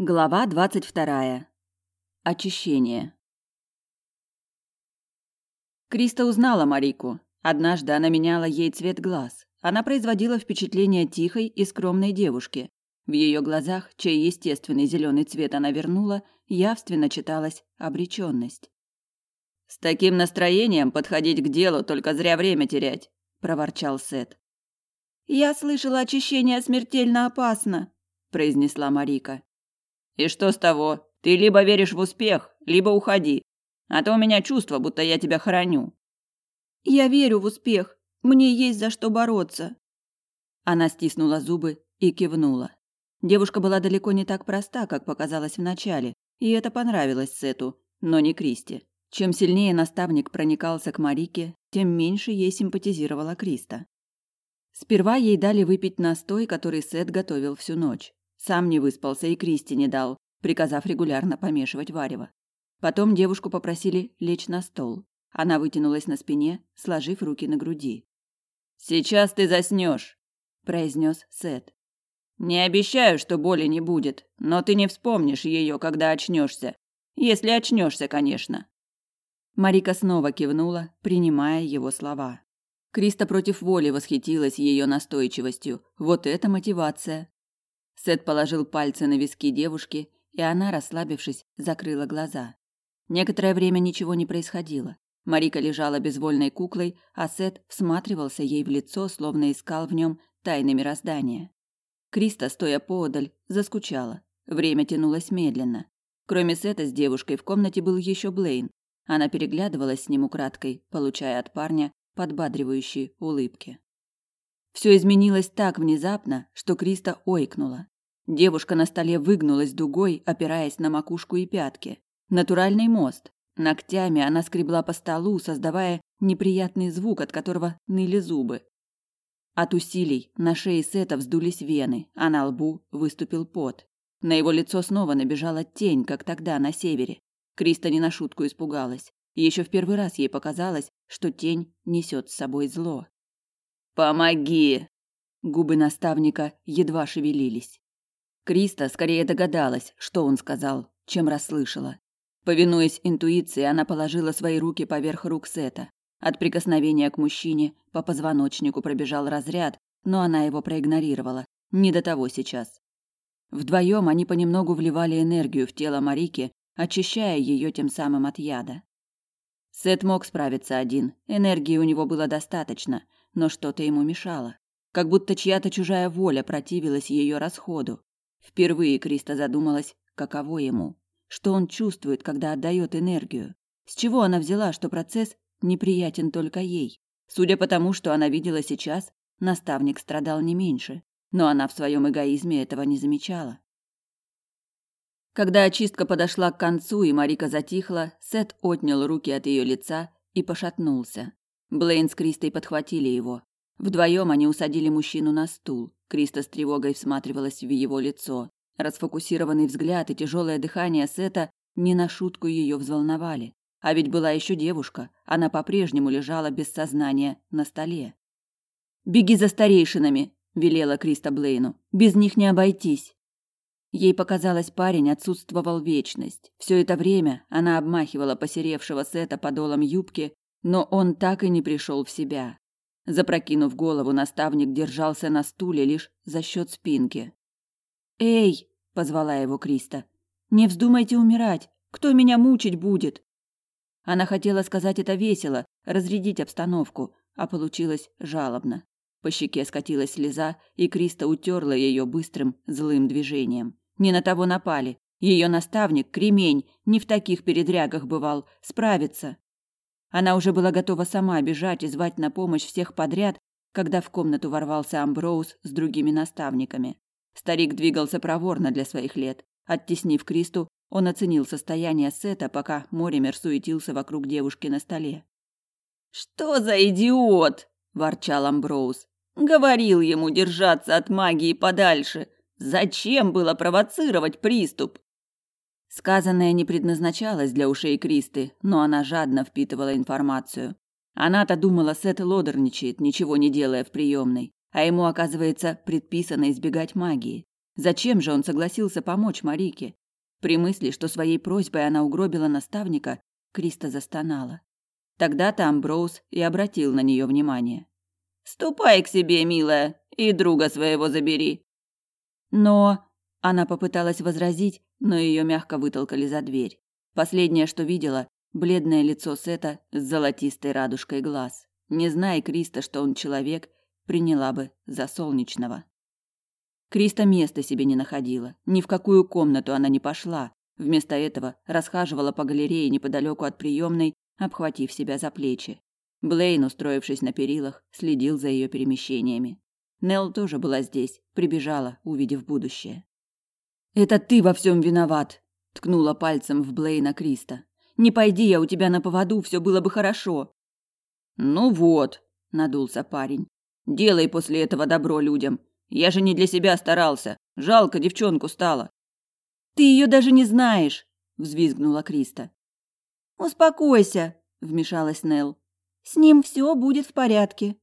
Глава двадцать вторая. Очищение. Криста узнала Марику. Однажды она меняла ей цвет глаз. Она производила впечатление тихой и скромной девушки. В ее глазах, чей естественный зеленый цвет она вернула, явственно читалась обреченность. «С таким настроением подходить к делу, только зря время терять», – проворчал Сет. «Я слышала, очищение смертельно опасно», – произнесла Марика. «И что с того? Ты либо веришь в успех, либо уходи. А то у меня чувство, будто я тебя храню». «Я верю в успех. Мне есть за что бороться». Она стиснула зубы и кивнула. Девушка была далеко не так проста, как показалось вначале, и это понравилось Сету, но не Кристи. Чем сильнее наставник проникался к Марике, тем меньше ей симпатизировала Криста. Сперва ей дали выпить настой, который Сет готовил всю ночь. Сам не выспался и Кристи не дал, приказав регулярно помешивать варево. Потом девушку попросили лечь на стол. Она вытянулась на спине, сложив руки на груди. «Сейчас ты заснешь», – произнес Сет. «Не обещаю, что боли не будет, но ты не вспомнишь ее, когда очнешься. Если очнешься, конечно». Марика снова кивнула, принимая его слова. Криста против воли восхитилась ее настойчивостью. Вот это мотивация. Сет положил пальцы на виски девушки, и она, расслабившись, закрыла глаза. Некоторое время ничего не происходило. Марика лежала безвольной куклой, а Сет всматривался ей в лицо, словно искал в нем тайны мироздания. Криста, стоя поодаль, заскучала. Время тянулось медленно. Кроме Сета с девушкой в комнате был еще Блейн. Она переглядывалась с ним украдкой, получая от парня подбадривающие улыбки. Все изменилось так внезапно, что Криста ойкнула. Девушка на столе выгнулась дугой, опираясь на макушку и пятки. Натуральный мост. Ногтями она скребла по столу, создавая неприятный звук, от которого ныли зубы. От усилий на шее Сета вздулись вены, а на лбу выступил пот. На его лицо снова набежала тень, как тогда на севере. Криста не на шутку испугалась. Еще в первый раз ей показалось, что тень несет с собой зло. «Помоги!» Губы наставника едва шевелились. Криста скорее догадалась, что он сказал, чем расслышала. Повинуясь интуиции, она положила свои руки поверх рук Сета. От прикосновения к мужчине по позвоночнику пробежал разряд, но она его проигнорировала. Не до того сейчас. Вдвоем они понемногу вливали энергию в тело Марики, очищая ее тем самым от яда. Сет мог справиться один, энергии у него было достаточно, но что-то ему мешало. Как будто чья-то чужая воля противилась ее расходу. Впервые Криста задумалась, каково ему, что он чувствует, когда отдает энергию. С чего она взяла, что процесс неприятен только ей? Судя по тому, что она видела сейчас, наставник страдал не меньше, но она в своем эгоизме этого не замечала. Когда очистка подошла к концу и Марика затихла, Сет отнял руки от ее лица и пошатнулся. Блейн с Кристой подхватили его. Вдвоем они усадили мужчину на стул. Криста с тревогой всматривалась в его лицо. Расфокусированный взгляд и тяжелое дыхание Сета не на шутку ее взволновали. А ведь была еще девушка, она по-прежнему лежала без сознания на столе. «Беги за старейшинами!» – велела Криста Блейну. «Без них не обойтись!» Ей показалось, парень отсутствовал вечность. Все это время она обмахивала посеревшего Сета подолом юбки, но он так и не пришел в себя. Запрокинув голову, наставник держался на стуле лишь за счет спинки. «Эй!» – позвала его Криста. «Не вздумайте умирать! Кто меня мучить будет?» Она хотела сказать это весело, разрядить обстановку, а получилось жалобно. По щеке скатилась слеза, и Криста утерла ее быстрым, злым движением. Не на того напали. Ее наставник, кремень, не в таких передрягах бывал, справится. Она уже была готова сама бежать и звать на помощь всех подряд, когда в комнату ворвался Амброуз с другими наставниками. Старик двигался проворно для своих лет. Оттеснив Кристу, он оценил состояние Сета, пока Моример суетился вокруг девушки на столе. «Что за идиот!» – ворчал Амброуз. «Говорил ему держаться от магии подальше. Зачем было провоцировать приступ? Сказанное не предназначалось для ушей Кристы, но она жадно впитывала информацию. Она-то думала, Сет лодерничает, ничего не делая в приемной, а ему, оказывается, предписано избегать магии. Зачем же он согласился помочь Марике? При мысли, что своей просьбой она угробила наставника, Криста застонала. Тогда-то Амброуз и обратил на нее внимание. «Ступай к себе, милая, и друга своего забери». Но она попыталась возразить, но ее мягко вытолкали за дверь. Последнее, что видела, бледное лицо Сета с золотистой радужкой глаз. Не зная Криста, что он человек, приняла бы за солнечного. Криста места себе не находила, ни в какую комнату она не пошла. Вместо этого расхаживала по галерее неподалеку от приемной, обхватив себя за плечи. Блейн, устроившись на перилах, следил за ее перемещениями. Нелл тоже была здесь, прибежала, увидев будущее. «Это ты во всем виноват!» – ткнула пальцем в Блейна Криста. «Не пойди я у тебя на поводу, все было бы хорошо!» «Ну вот!» – надулся парень. «Делай после этого добро людям. Я же не для себя старался. Жалко девчонку стало». «Ты ее даже не знаешь!» – взвизгнула Криста. «Успокойся!» – вмешалась Нелл. «С ним все будет в порядке».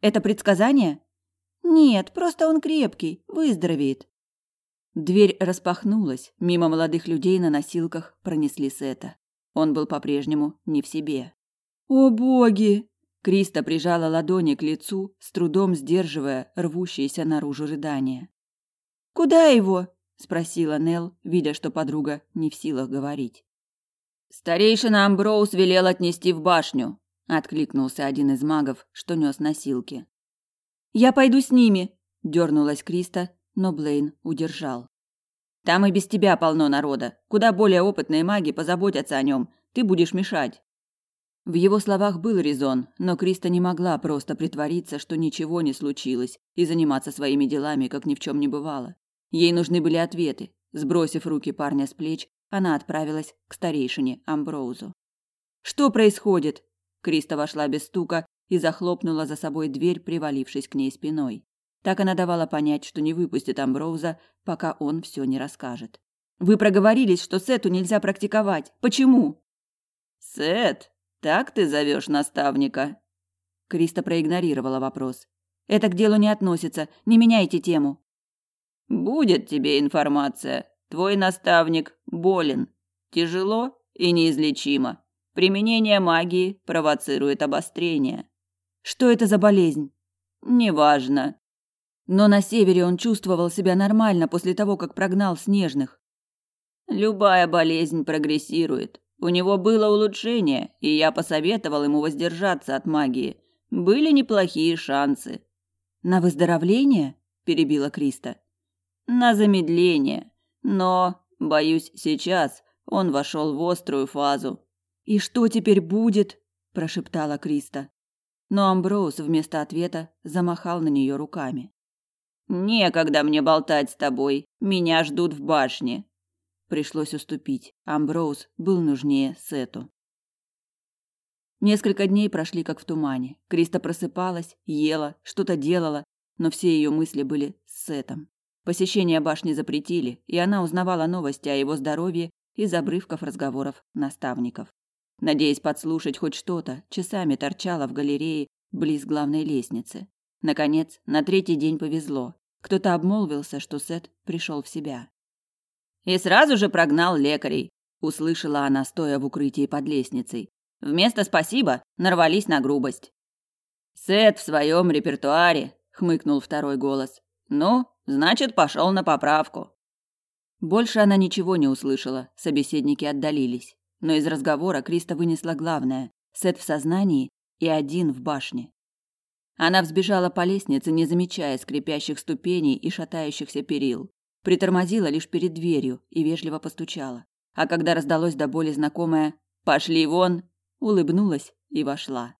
«Это предсказание?» «Нет, просто он крепкий, выздоровеет». Дверь распахнулась, мимо молодых людей на носилках пронесли Сета. Он был по-прежнему не в себе. «О боги!» Криста прижала ладони к лицу, с трудом сдерживая рвущиеся наружу рыдания. «Куда его?» – спросила Нел, видя, что подруга не в силах говорить. «Старейшина Амброуз велел отнести в башню», – откликнулся один из магов, что нес носилки. «Я пойду с ними», – дернулась Криста, но Блейн удержал. Там и без тебя полно народа. Куда более опытные маги позаботятся о нем. Ты будешь мешать. В его словах был резон, но Криста не могла просто притвориться, что ничего не случилось, и заниматься своими делами, как ни в чем не бывало. Ей нужны были ответы. Сбросив руки парня с плеч, она отправилась к старейшине Амброузу. «Что происходит?» Криста вошла без стука и захлопнула за собой дверь, привалившись к ней спиной. Так она давала понять, что не выпустит Амброуза, пока он все не расскажет. «Вы проговорились, что Сету нельзя практиковать. Почему?» «Сет, так ты зовешь наставника?» Криста проигнорировала вопрос. «Это к делу не относится. Не меняйте тему». «Будет тебе информация. Твой наставник болен. Тяжело и неизлечимо. Применение магии провоцирует обострение». «Что это за болезнь?» «Неважно. Но на севере он чувствовал себя нормально после того, как прогнал снежных. Любая болезнь прогрессирует. У него было улучшение, и я посоветовал ему воздержаться от магии. Были неплохие шансы. На выздоровление? перебила Криста. На замедление. Но, боюсь, сейчас он вошел в острую фазу. И что теперь будет? прошептала Криста. Но Амброуз вместо ответа замахал на нее руками. Некогда мне болтать с тобой. Меня ждут в башне. Пришлось уступить. Амброуз был нужнее Сету. Несколько дней прошли как в тумане. Криста просыпалась, ела, что-то делала, но все ее мысли были с Сетом. Посещение башни запретили, и она узнавала новости о его здоровье из обрывков разговоров наставников. Надеясь подслушать хоть что-то, часами торчала в галерее близ главной лестницы. Наконец, на третий день повезло. Кто-то обмолвился, что Сет пришел в себя. И сразу же прогнал лекарей, услышала она, стоя в укрытии под лестницей. Вместо спасибо нарвались на грубость. Сет в своем репертуаре, хмыкнул второй голос. Ну, значит, пошел на поправку. Больше она ничего не услышала, собеседники отдалились. Но из разговора Криста вынесла главное: Сет в сознании и один в башне. Она взбежала по лестнице, не замечая скрипящих ступеней и шатающихся перил. Притормозила лишь перед дверью и вежливо постучала. А когда раздалось до боли знакомое «Пошли вон!», улыбнулась и вошла.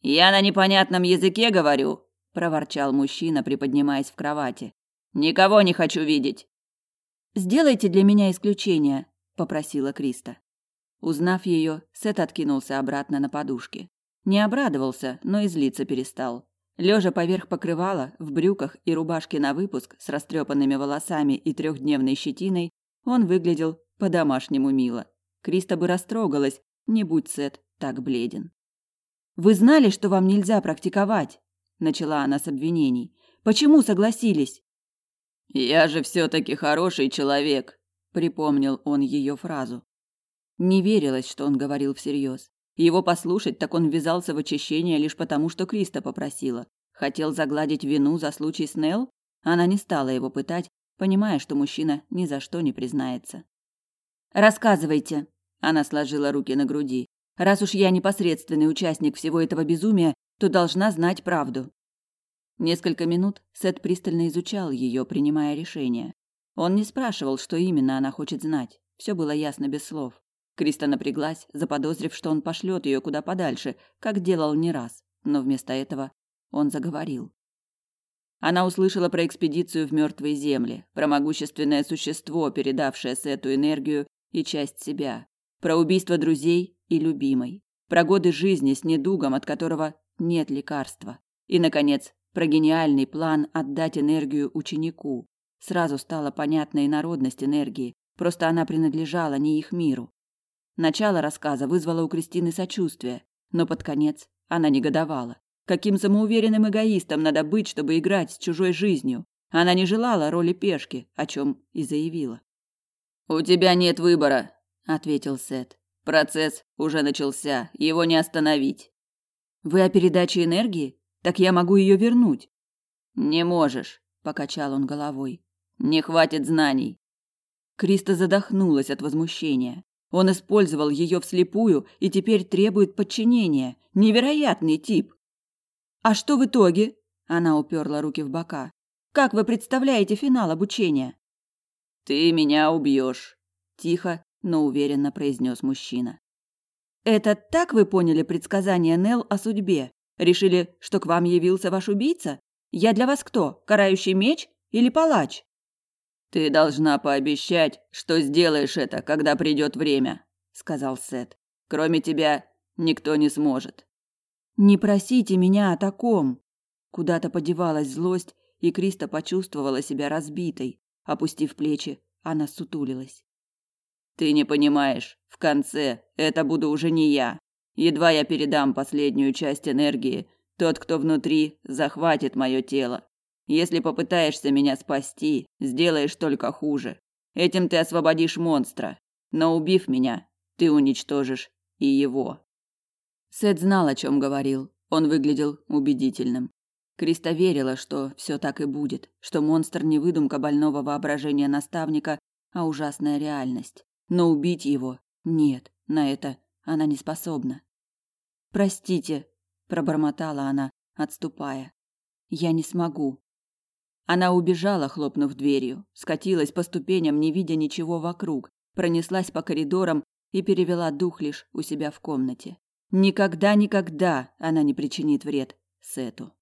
«Я на непонятном языке говорю», – проворчал мужчина, приподнимаясь в кровати. «Никого не хочу видеть». «Сделайте для меня исключение», – попросила Криста. Узнав ее, Сет откинулся обратно на подушке. Не обрадовался, но и злиться перестал. Лежа поверх покрывала, в брюках и рубашке на выпуск с растрепанными волосами и трехдневной щетиной, он выглядел по-домашнему мило. Криста бы растрогалась, не будь Сет так бледен. «Вы знали, что вам нельзя практиковать?» – начала она с обвинений. «Почему согласились?» Я же все таки хороший человек, припомнил он ее фразу. Не верилось, что он говорил всерьез. Его послушать, так он ввязался в очищение лишь потому, что Криста попросила. Хотел загладить вину за случай с Нелл? Она не стала его пытать, понимая, что мужчина ни за что не признается. «Рассказывайте», – она сложила руки на груди. «Раз уж я непосредственный участник всего этого безумия, то должна знать правду». Несколько минут Сет пристально изучал ее, принимая решение. Он не спрашивал, что именно она хочет знать. Все было ясно без слов. Криста напряглась, заподозрив, что он пошлет ее куда подальше, как делал не раз, но вместо этого он заговорил. Она услышала про экспедицию в мертвые земли, про могущественное существо, передавшее Сету энергию и часть себя, про убийство друзей и любимой, про годы жизни с недугом, от которого нет лекарства, и, наконец, про гениальный план отдать энергию ученику. Сразу стала понятна и народность энергии, просто она принадлежала не их миру. Начало рассказа вызвало у Кристины сочувствие, но под конец она негодовала. Каким самоуверенным эгоистом надо быть, чтобы играть с чужой жизнью? Она не желала роли пешки, о чем и заявила. «У тебя нет выбора», — ответил Сет. «Процесс уже начался, его не остановить». «Вы о передаче энергии? Так я могу ее вернуть». «Не можешь», — покачал он головой. «Не хватит знаний». Криста задохнулась от возмущения. Он использовал ее вслепую и теперь требует подчинения. Невероятный тип. А что в итоге? Она уперла руки в бока. Как вы представляете финал обучения? Ты меня убьешь, тихо, но уверенно произнес мужчина. Это так вы поняли предсказание Нел о судьбе? Решили, что к вам явился ваш убийца? Я для вас кто? Карающий меч или палач? Ты должна пообещать, что сделаешь это, когда придет время, сказал Сет. Кроме тебя никто не сможет. Не просите меня о таком. Куда-то подевалась злость, и Криста почувствовала себя разбитой. Опустив плечи, она сутулилась. Ты не понимаешь, в конце это буду уже не я. Едва я передам последнюю часть энергии, тот, кто внутри, захватит мое тело. Если попытаешься меня спасти, сделаешь только хуже. Этим ты освободишь монстра, но убив меня, ты уничтожишь и его. Сет знал, о чем говорил. Он выглядел убедительным. Криста верила, что все так и будет, что монстр не выдумка больного воображения наставника, а ужасная реальность. Но убить его нет, на это она не способна. Простите, пробормотала она, отступая. Я не смогу. Она убежала, хлопнув дверью, скатилась по ступеням, не видя ничего вокруг, пронеслась по коридорам и перевела дух лишь у себя в комнате. Никогда-никогда она не причинит вред Сету.